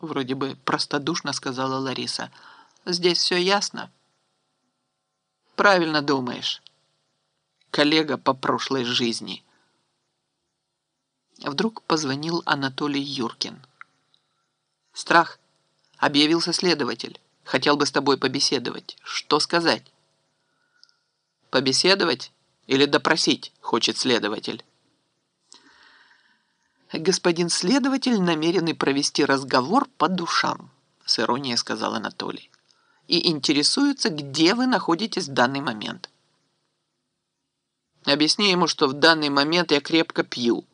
Вроде бы простодушно сказала Лариса. Здесь все ясно. Правильно думаешь. Коллега по прошлой жизни. Вдруг позвонил Анатолий Юркин. Страх. Объявился следователь. Хотел бы с тобой побеседовать. Что сказать? Побеседовать или допросить, хочет следователь. Господин следователь намерен провести разговор по душам, с иронией сказал Анатолий, и интересуется, где вы находитесь в данный момент. Объясни ему, что в данный момент я крепко пью.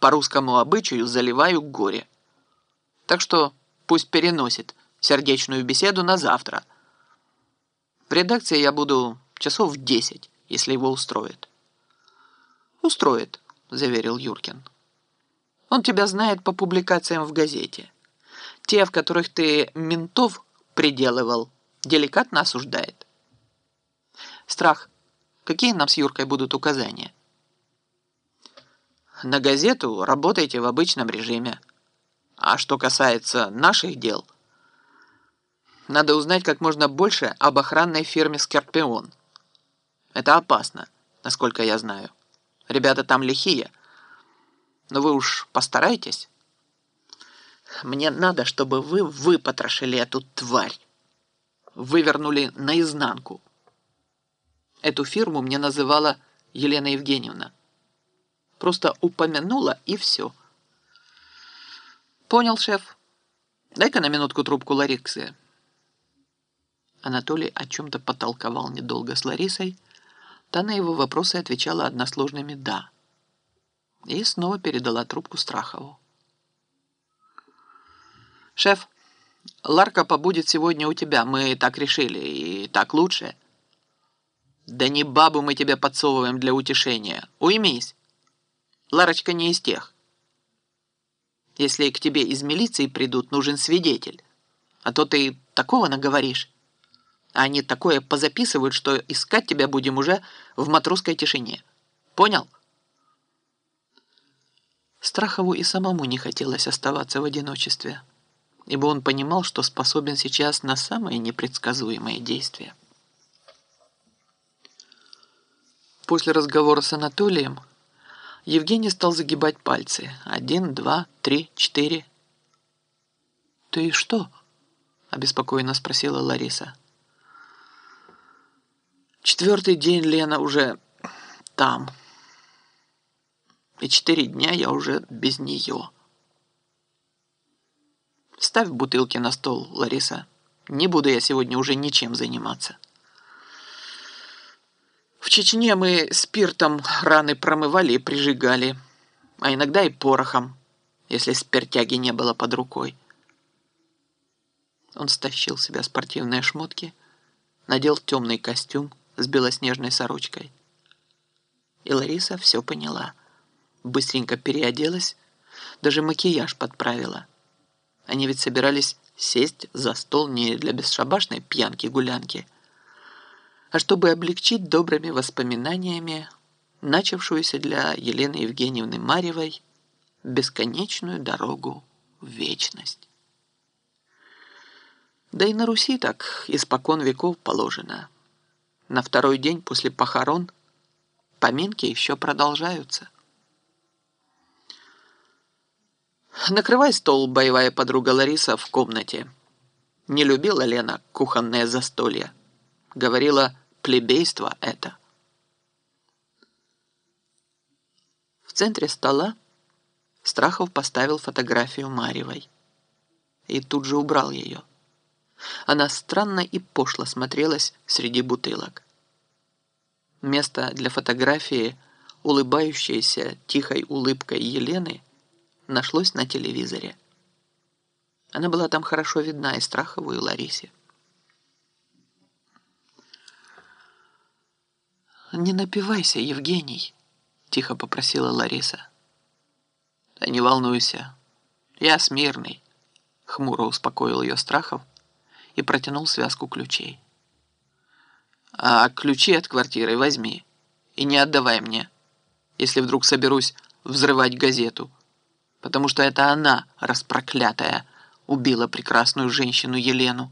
По русскому обычаю заливаю горе. Так что пусть переносит сердечную беседу на завтра. В редакции я буду часов в десять, если его устроит. «Устроит», — заверил Юркин. «Он тебя знает по публикациям в газете. Те, в которых ты ментов приделывал, деликатно осуждает. Страх. Какие нам с Юркой будут указания?» «На газету работайте в обычном режиме. А что касается наших дел...» Надо узнать как можно больше об охранной фирме «Скорпион». Это опасно, насколько я знаю. Ребята там лихие. Но вы уж постарайтесь. Мне надо, чтобы вы выпотрошили эту тварь. Вывернули наизнанку. Эту фирму мне называла Елена Евгеньевна. Просто упомянула и все. Понял, шеф. Дай-ка на минутку трубку Лариксы. Анатолий о чем-то потолковал недолго с Ларисой. Та на его вопросы отвечала односложными «да». И снова передала трубку Страхову. «Шеф, Ларка побудет сегодня у тебя. Мы так решили, и так лучше». «Да не бабу мы тебе подсовываем для утешения. Уймись. Ларочка не из тех. Если к тебе из милиции придут, нужен свидетель. А то ты такого наговоришь». А они такое позаписывают, что искать тебя будем уже в матросской тишине. Понял? Страхову и самому не хотелось оставаться в одиночестве, ибо он понимал, что способен сейчас на самые непредсказуемые действия. После разговора с Анатолием Евгений стал загибать пальцы. Один, два, три, четыре. «Ты что?» – обеспокоенно спросила Лариса. Четвертый день Лена уже там. И четыре дня я уже без нее. Ставь бутылки на стол, Лариса. Не буду я сегодня уже ничем заниматься. В Чечне мы спиртом раны промывали и прижигали, а иногда и порохом, если спиртяги не было под рукой. Он стащил себя спортивные шмотки, надел темный костюм, с белоснежной сорочкой. И Лариса все поняла. Быстренько переоделась, даже макияж подправила. Они ведь собирались сесть за стол не для бесшабашной пьянки-гулянки, а чтобы облегчить добрыми воспоминаниями начавшуюся для Елены Евгеньевны Марьевой бесконечную дорогу в вечность. Да и на Руси так испокон веков положено – на второй день после похорон поминки еще продолжаются. Накрывай стол, боевая подруга Лариса, в комнате. Не любила Лена кухонное застолье. Говорила, плебейство это. В центре стола Страхов поставил фотографию Марьевой и тут же убрал ее. Она странно и пошло смотрелась среди бутылок. Место для фотографии улыбающейся тихой улыбкой Елены нашлось на телевизоре. Она была там хорошо видна и Страхову, и Ларисе. «Не напивайся, Евгений», — тихо попросила Лариса. «Да не волнуйся, я смирный», — хмуро успокоил ее Страхов, — и протянул связку ключей. «А ключи от квартиры возьми и не отдавай мне, если вдруг соберусь взрывать газету, потому что это она, распроклятая, убила прекрасную женщину Елену.